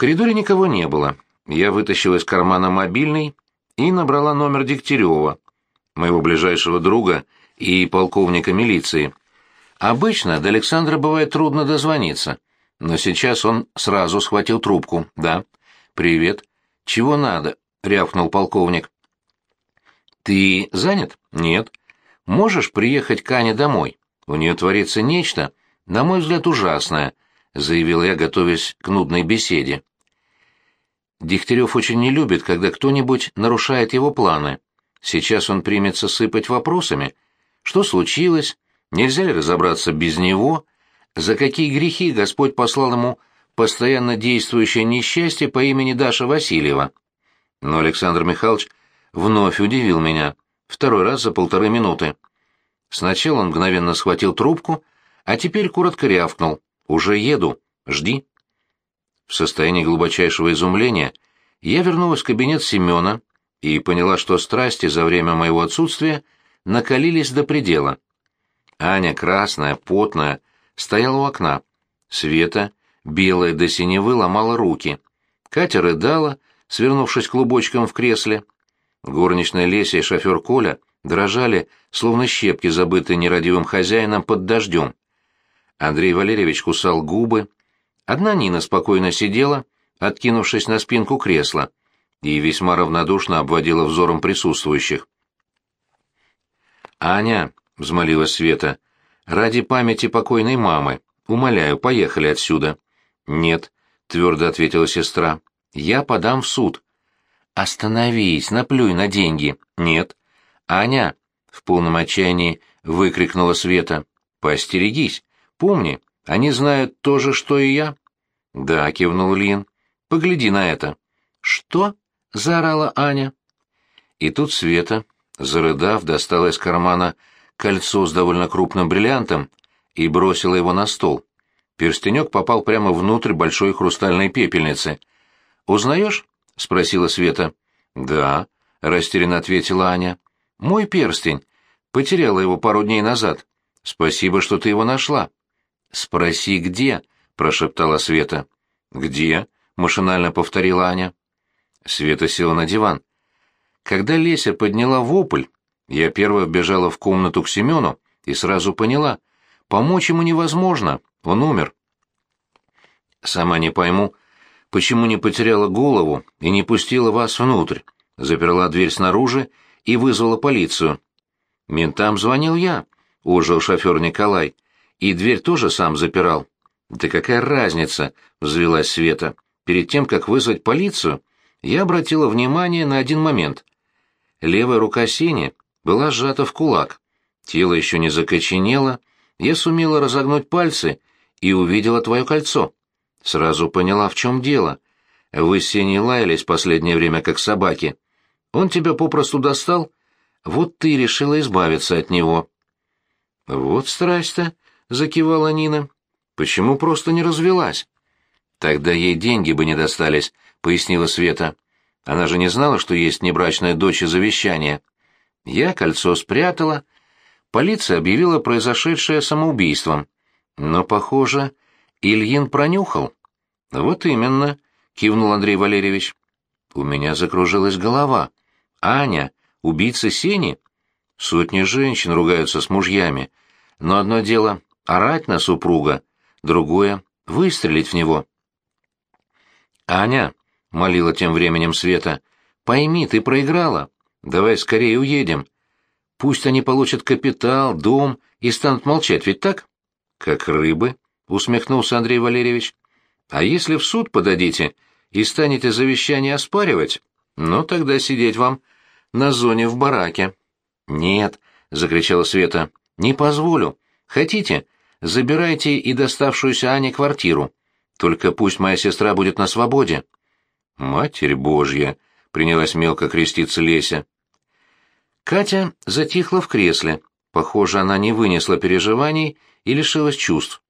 коридоре никого не было. Я вытащил из кармана мобильный и набрала номер Дегтярева, моего ближайшего друга и полковника милиции. Обычно до Александра бывает трудно дозвониться, но сейчас он сразу схватил трубку. «Да». «Привет». «Чего надо?» — рявкнул полковник. «Ты занят?» «Нет». «Можешь приехать к Ане домой? У нее творится нечто, на мой взгляд, ужасное», — заявил я, готовясь к нудной беседе. Дегтярев очень не любит, когда кто-нибудь нарушает его планы. Сейчас он примется сыпать вопросами. Что случилось? Нельзя ли разобраться без него? За какие грехи Господь послал ему постоянно действующее несчастье по имени Даша Васильева? Но Александр Михайлович вновь удивил меня. Второй раз за полторы минуты. Сначала он мгновенно схватил трубку, а теперь коротко рявкнул. «Уже еду. Жди». В состоянии глубочайшего изумления я вернулась в кабинет Семена и поняла, что страсти за время моего отсутствия накалились до предела. Аня, красная, потная, стояла у окна. Света, белая до синевы, ломала руки. Катя рыдала, свернувшись клубочком в кресле. Горничная Леся и шофер Коля дрожали, словно щепки, забытые нерадивым хозяином под дождем. Андрей Валерьевич кусал губы, Одна Нина спокойно сидела, откинувшись на спинку кресла, и весьма равнодушно обводила взором присутствующих. «Аня», — взмолилась Света, — «ради памяти покойной мамы, умоляю, поехали отсюда». «Нет», — твердо ответила сестра, — «я подам в суд». «Остановись, наплюй на деньги». «Нет». «Аня», — в полном отчаянии выкрикнула Света, — «поостерегись, помни, они знают то же, что и я?» «Да», — кивнул Лин. «Погляди на это». «Что?» — заорала Аня. И тут Света, зарыдав, достала из кармана кольцо с довольно крупным бриллиантом и бросила его на стол. Перстенек попал прямо внутрь большой хрустальной пепельницы. «Узнаешь?» — спросила Света. «Да», — растерянно ответила Аня. «Мой перстень. Потеряла его пару дней назад. Спасибо, что ты его нашла». «Спроси, где?» — прошептала Света. «Где?» — машинально повторила Аня. Света села на диван. Когда Леся подняла вопль, я первая вбежала в комнату к Семену и сразу поняла. Помочь ему невозможно, он умер. Сама не пойму, почему не потеряла голову и не пустила вас внутрь, заперла дверь снаружи и вызвала полицию. Ментам звонил я, ожил шофер Николай и дверь тоже сам запирал. Да какая разница, взвелась Света. Перед тем, как вызвать полицию, я обратила внимание на один момент. Левая рука Сени была сжата в кулак. Тело еще не закоченело. Я сумела разогнуть пальцы и увидела твое кольцо. Сразу поняла, в чем дело. Вы с Сеней лаялись последнее время, как собаки. Он тебя попросту достал, вот ты решила избавиться от него. Вот страсть-то, закивала Нина. Почему просто не развелась? Тогда ей деньги бы не достались, пояснила Света. Она же не знала, что есть небрачная дочь и завещание. Я кольцо спрятала. Полиция объявила произошедшее самоубийством. Но, похоже, Ильин пронюхал. Вот именно, кивнул Андрей Валерьевич. У меня закружилась голова. Аня, убийца Сени? Сотни женщин ругаются с мужьями. Но одно дело орать на супруга, другое — выстрелить в него. «Аня», — молила тем временем Света, — «пойми, ты проиграла. Давай скорее уедем. Пусть они получат капитал, дом и станут молчать, ведь так?» «Как рыбы», — усмехнулся Андрей Валерьевич. «А если в суд подадите и станете завещание оспаривать, ну тогда сидеть вам на зоне в бараке». «Нет», — закричала Света, — «не позволю. Хотите, забирайте и доставшуюся Ане квартиру. Только пусть моя сестра будет на свободе». «Матерь Божья!» — принялась мелко креститься Леся. Катя затихла в кресле. Похоже, она не вынесла переживаний и лишилась чувств.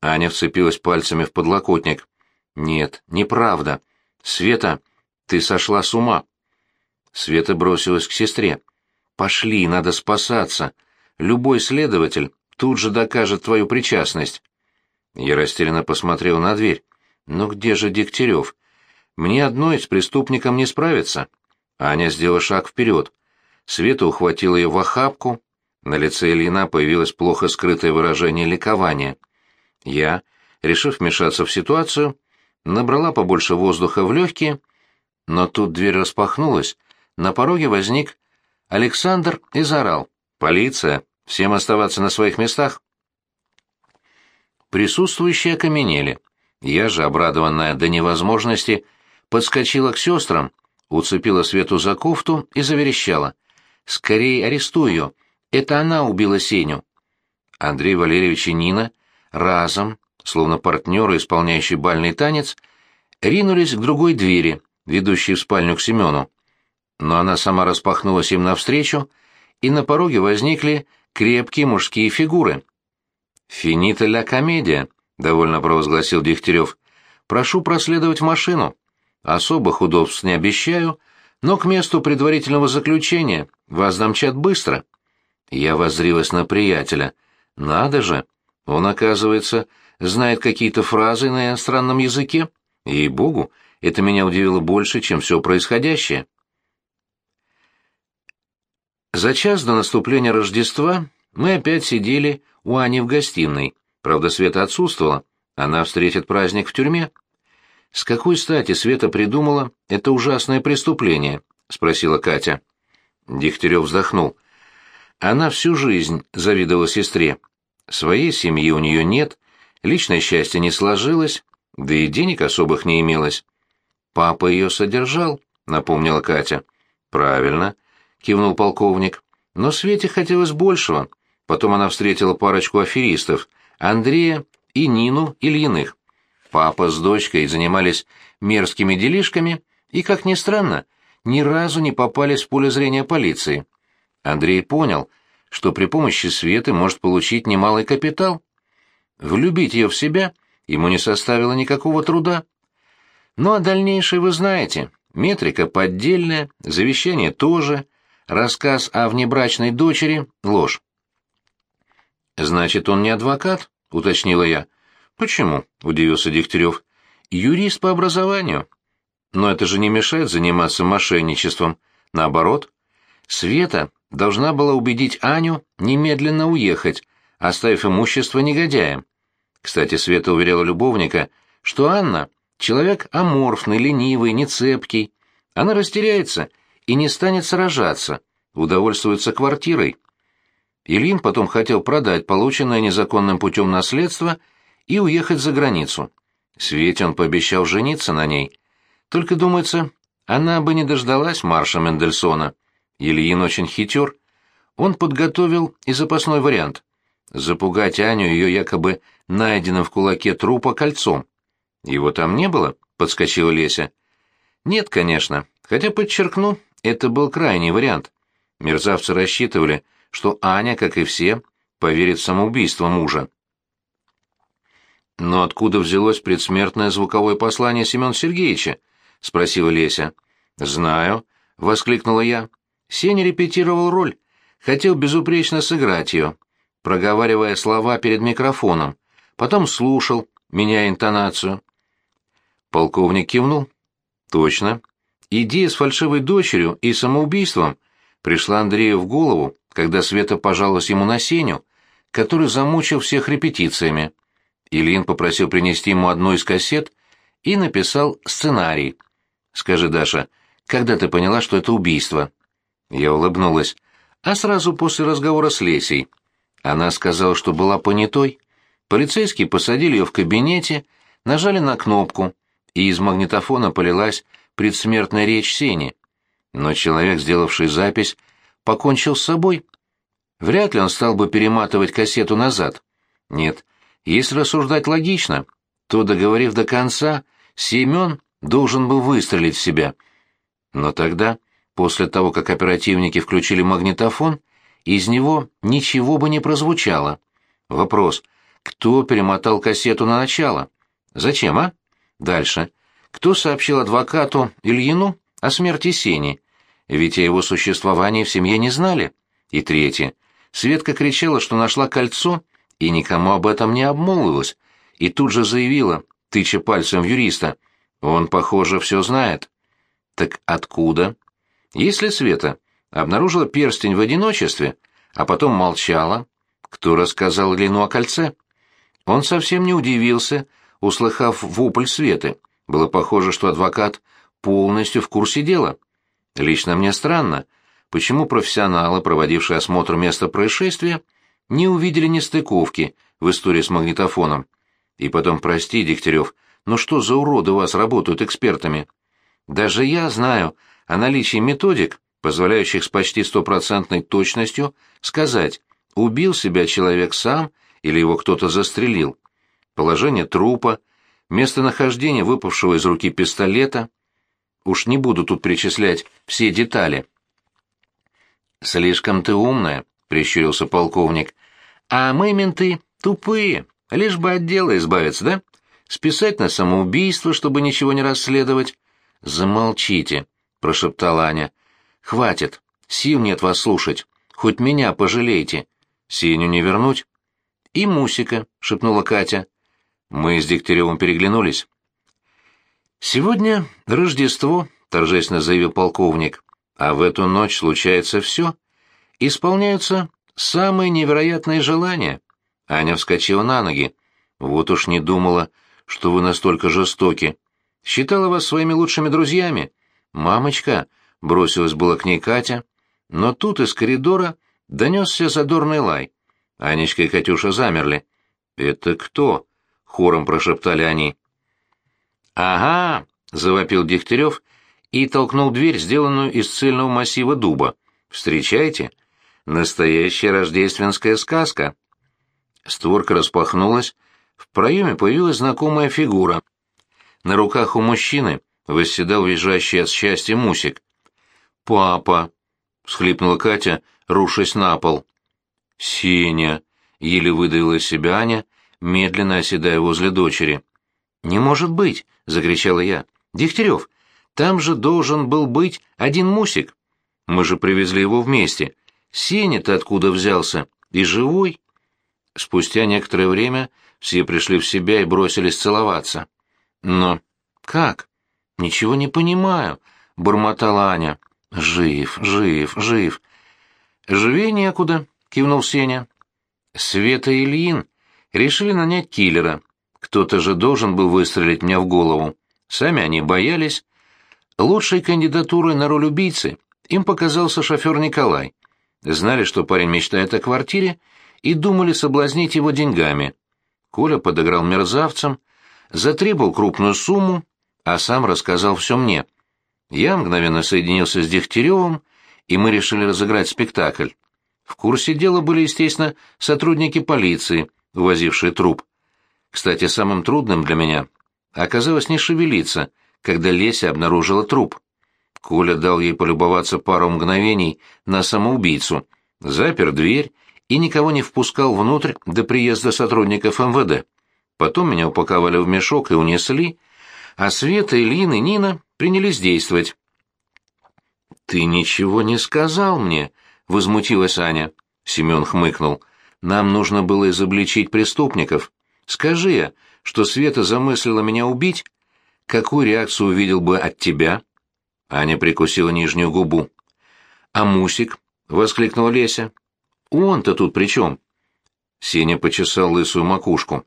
Аня вцепилась пальцами в подлокотник. «Нет, неправда. Света, ты сошла с ума». Света бросилась к сестре. «Пошли, надо спасаться. Любой следователь тут же докажет твою причастность. Я растерянно посмотрел на дверь. Но где же Дегтярев? Мне одной с преступником не справиться. Аня сделала шаг вперед. Света ухватила ее в охапку. На лице Ильина появилось плохо скрытое выражение ликования. Я, решив вмешаться в ситуацию, набрала побольше воздуха в легкие, но тут дверь распахнулась, на пороге возник Александр и заорал. «Полиция! Всем оставаться на своих местах!» Присутствующие окаменели. Я же, обрадованная до невозможности, подскочила к сестрам, уцепила Свету за кофту и заверещала. «Скорее арестуй ее! Это она убила Сеню!» Андрей Валерьевич и Нина разом, словно партнеры, исполняющие бальный танец, ринулись к другой двери, ведущей в спальню к Семену. Но она сама распахнулась им навстречу, и на пороге возникли крепкие мужские фигуры. «Финита ля комедия», — довольно провозгласил Дегтярев. «Прошу проследовать машину. Особых удобств не обещаю, но к месту предварительного заключения вас домчат быстро». Я воззрилась на приятеля. «Надо же! Он, оказывается, знает какие-то фразы на иностранном языке. Ей-богу, это меня удивило больше, чем все происходящее». За час до наступления Рождества мы опять сидели у Ани в гостиной. Правда, Света отсутствовала. Она встретит праздник в тюрьме. «С какой стати Света придумала это ужасное преступление?» — спросила Катя. Дегтярев вздохнул. Она всю жизнь завидовала сестре. Своей семьи у нее нет, личное счастье не сложилось, да и денег особых не имелось. «Папа ее содержал», — напомнила Катя. «Правильно», — кивнул полковник. «Но Свете хотелось большего. Потом она встретила парочку аферистов — Андрея и Нину Ильиных. Папа с дочкой занимались мерзкими делишками и, как ни странно, ни разу не попались в поле зрения полиции. Андрей понял, что при помощи Светы может получить немалый капитал. Влюбить ее в себя ему не составило никакого труда. Ну а дальнейшее вы знаете. Метрика поддельная, завещание тоже, рассказ о внебрачной дочери — ложь. «Значит, он не адвокат?» — уточнила я. «Почему?» — удивился Дегтярев. «Юрист по образованию». «Но это же не мешает заниматься мошенничеством. Наоборот. Света должна была убедить Аню немедленно уехать, оставив имущество негодяям. Кстати, Света уверяла любовника, что Анна — человек аморфный, ленивый, нецепкий. Она растеряется и не станет сражаться, удовольствуется квартирой. Ильин потом хотел продать полученное незаконным путем наследство и уехать за границу. Свете он пообещал жениться на ней. Только, думается, она бы не дождалась марша Мендельсона. Ильин очень хитер. Он подготовил и запасной вариант. Запугать Аню ее якобы найденным в кулаке трупа кольцом. Его там не было? Подскочила Леся. Нет, конечно. Хотя, подчеркну, это был крайний вариант. Мерзавцы рассчитывали, что Аня, как и все, поверит в самоубийство мужа. «Но откуда взялось предсмертное звуковое послание Семена Сергеевича?» — спросила Леся. «Знаю», — воскликнула я. Сеня репетировал роль, хотел безупречно сыграть ее, проговаривая слова перед микрофоном, потом слушал, меняя интонацию. Полковник кивнул. «Точно. Идея с фальшивой дочерью и самоубийством пришла Андрею в голову, когда Света пожаловалась ему на Сеню, который замучил всех репетициями. Ильин попросил принести ему одну из кассет и написал сценарий. «Скажи, Даша, когда ты поняла, что это убийство?» Я улыбнулась. А сразу после разговора с Лесей. Она сказала, что была понятой. Полицейские посадили ее в кабинете, нажали на кнопку, и из магнитофона полилась предсмертная речь Сени. Но человек, сделавший запись, покончил с собой. Вряд ли он стал бы перематывать кассету назад. Нет, если рассуждать логично, то, договорив до конца, Семен должен был выстрелить в себя. Но тогда, после того, как оперативники включили магнитофон, из него ничего бы не прозвучало. Вопрос, кто перемотал кассету на начало? Зачем, а? Дальше. Кто сообщил адвокату Ильину о смерти Сени? Ведь о его существовании в семье не знали. И третье. Светка кричала, что нашла кольцо, и никому об этом не обмолвилась, и тут же заявила, тыча пальцем в юриста. «Он, похоже, все знает». «Так откуда?» «Если Света обнаружила перстень в одиночестве, а потом молчала, кто рассказал Лену о кольце?» Он совсем не удивился, услыхав вопль Светы. Было похоже, что адвокат полностью в курсе дела. Лично мне странно, почему профессионалы, проводившие осмотр места происшествия, не увидели нестыковки в истории с магнитофоном. И потом, прости, Дегтярев, но что за уроды у вас работают экспертами? Даже я знаю о наличии методик, позволяющих с почти стопроцентной точностью сказать, убил себя человек сам или его кто-то застрелил. Положение трупа, местонахождение выпавшего из руки пистолета. Уж не буду тут перечислять все детали. «Слишком ты умная», — прищурился полковник. «А мы, менты, тупые, лишь бы от дела избавиться, да? Списать на самоубийство, чтобы ничего не расследовать». «Замолчите», — прошептала Аня. «Хватит, сил нет вас слушать. Хоть меня пожалейте. Сеню не вернуть?» «И Мусика», — шепнула Катя. Мы с Дегтяревым переглянулись. «Сегодня Рождество», — торжественно заявил полковник, — «а в эту ночь случается все. Исполняются самые невероятные желания». Аня вскочила на ноги. «Вот уж не думала, что вы настолько жестоки. Считала вас своими лучшими друзьями. Мамочка», — бросилась была к ней Катя, но тут из коридора донесся задорный лай. Анечка и Катюша замерли. «Это кто?» — хором прошептали они. «Ага!» — завопил Дегтярев и толкнул дверь, сделанную из цельного массива дуба. «Встречайте! Настоящая рождественская сказка!» Створка распахнулась, в проеме появилась знакомая фигура. На руках у мужчины восседал визжащий от счастья Мусик. «Папа!» — всхлипнула Катя, рушась на пол. «Сеня!» — еле выдавила себя Аня, медленно оседая возле дочери. «Не может быть!» — закричала я. «Дегтярев, там же должен был быть один Мусик. Мы же привезли его вместе. Сеня-то откуда взялся? И живой?» Спустя некоторое время все пришли в себя и бросились целоваться. «Но как? Ничего не понимаю», — бормотала Аня. «Жив, жив, жив». «Живее некуда», кивнул Сеня. Света Ильин решили нанять киллера. Кто-то же должен был выстрелить мне в голову. Сами они боялись. Лучшей кандидатурой на роль убийцы им показался шофер Николай. Знали, что парень мечтает о квартире, и думали соблазнить его деньгами. Коля подыграл мерзавцам, затребовал крупную сумму, а сам рассказал все мне. Я мгновенно соединился с Дегтяревым, и мы решили разыграть спектакль. В курсе дела были, естественно, сотрудники полиции, увозившие труп. Кстати, самым трудным для меня оказалось не шевелиться, когда Леся обнаружила труп. Коля дал ей полюбоваться пару мгновений на самоубийцу, запер дверь и никого не впускал внутрь до приезда сотрудников МВД. Потом меня упаковали в мешок и унесли, а Света, Ильин и Нина принялись действовать. «Ты ничего не сказал мне», возмутилась Аня. Семен хмыкнул. Нам нужно было изобличить преступников. Скажи я, что Света замыслила меня убить, какую реакцию увидел бы от тебя? Аня прикусила нижнюю губу. А Мусик? воскликнула Леся. Он-то тут при чем? Сеня почесал лысую макушку.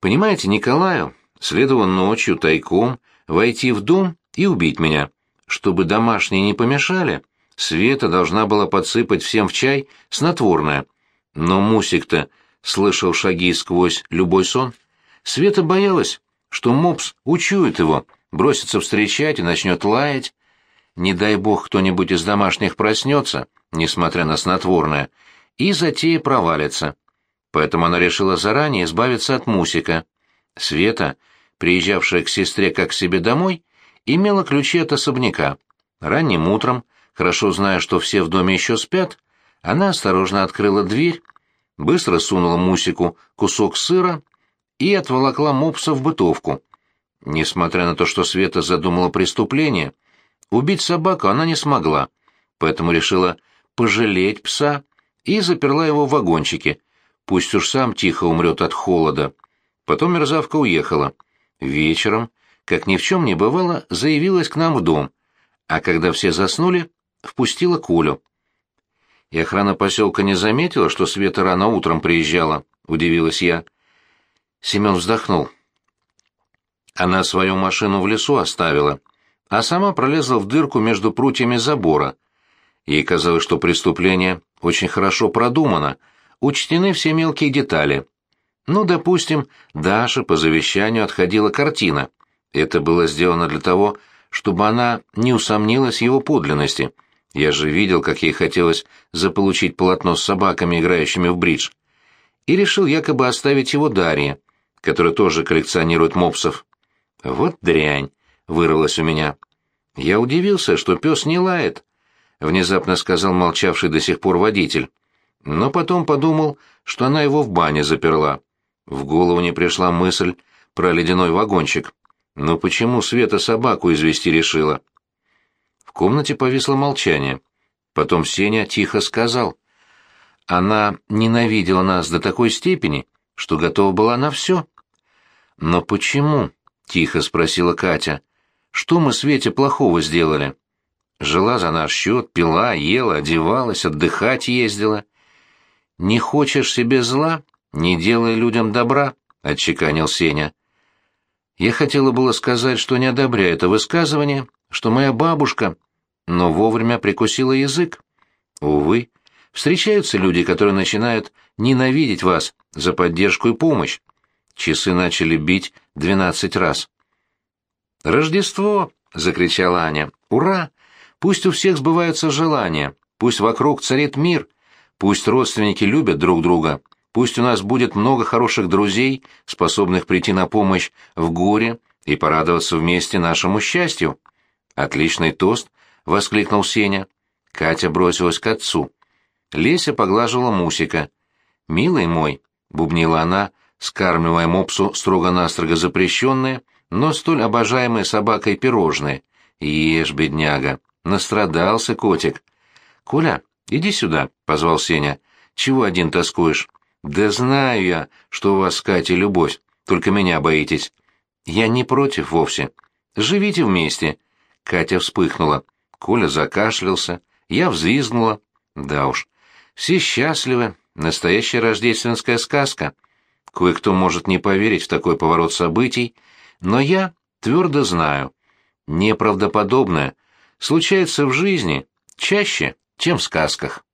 Понимаете, Николаю следовало ночью тайком войти в дом и убить меня, чтобы домашние не помешали. Света должна была подсыпать всем в чай снотворное. Но Мусик-то слышал шаги сквозь любой сон. Света боялась, что мопс учует его, бросится встречать и начнет лаять. Не дай бог кто-нибудь из домашних проснется, несмотря на снотворное, и затея провалится. Поэтому она решила заранее избавиться от Мусика. Света, приезжавшая к сестре как к себе домой, имела ключи от особняка. Ранним утром, Хорошо зная, что все в доме еще спят, она осторожно открыла дверь, быстро сунула Мусику кусок сыра и отволокла мопса в бытовку. Несмотря на то, что Света задумала преступление, убить собаку она не смогла, поэтому решила пожалеть пса и заперла его в вагончике. Пусть уж сам тихо умрет от холода. Потом мерзавка уехала. вечером, как ни в чем не бывало, заявилась к нам в дом, а когда все заснули, впустила Колю. И охрана поселка не заметила, что Света рано утром приезжала, удивилась я. Семен вздохнул. Она свою машину в лесу оставила, а сама пролезла в дырку между прутьями забора. Ей казалось, что преступление очень хорошо продумано, учтены все мелкие детали. Ну, допустим, Даша по завещанию отходила картина. Это было сделано для того, чтобы она не усомнилась в его подлинности. Я же видел, как ей хотелось заполучить полотно с собаками, играющими в бридж. И решил якобы оставить его Дарье, которая тоже коллекционирует мопсов. «Вот дрянь!» — вырвалось у меня. Я удивился, что пес не лает, — внезапно сказал молчавший до сих пор водитель. Но потом подумал, что она его в бане заперла. В голову не пришла мысль про ледяной вагончик. Но почему Света собаку извести решила? Комнате повисло молчание. Потом Сеня тихо сказал. Она ненавидела нас до такой степени, что готова была на все. «Но почему?» — тихо спросила Катя. «Что мы Свете плохого сделали?» Жила за наш счет, пила, ела, одевалась, отдыхать ездила. «Не хочешь себе зла? Не делай людям добра», — отчеканил Сеня. Я хотела было сказать, что не одобряю это высказывание, что моя бабушка, но вовремя прикусила язык. Увы, встречаются люди, которые начинают ненавидеть вас за поддержку и помощь. Часы начали бить двенадцать раз. «Рождество!» — закричала Аня. «Ура! Пусть у всех сбываются желания, пусть вокруг царит мир, пусть родственники любят друг друга, пусть у нас будет много хороших друзей, способных прийти на помощь в горе и порадоваться вместе нашему счастью». «Отличный тост!» — воскликнул Сеня. Катя бросилась к отцу. Леся поглаживала Мусика. «Милый мой», — бубнила она, скармливая мопсу строго-настрого запрещенные, но столь обожаемые собакой пирожные. «Ешь, бедняга!» Настрадался котик. «Коля, иди сюда», — позвал Сеня. «Чего один тоскуешь?» «Да знаю я, что у вас с любовь, только меня боитесь». «Я не против вовсе. Живите вместе». Катя вспыхнула. Коля закашлялся. Я взвизгнула. Да уж, все счастливы. Настоящая рождественская сказка. Кое-кто может не поверить в такой поворот событий, но я твердо знаю. Неправдоподобное — случается в жизни чаще, чем в сказках.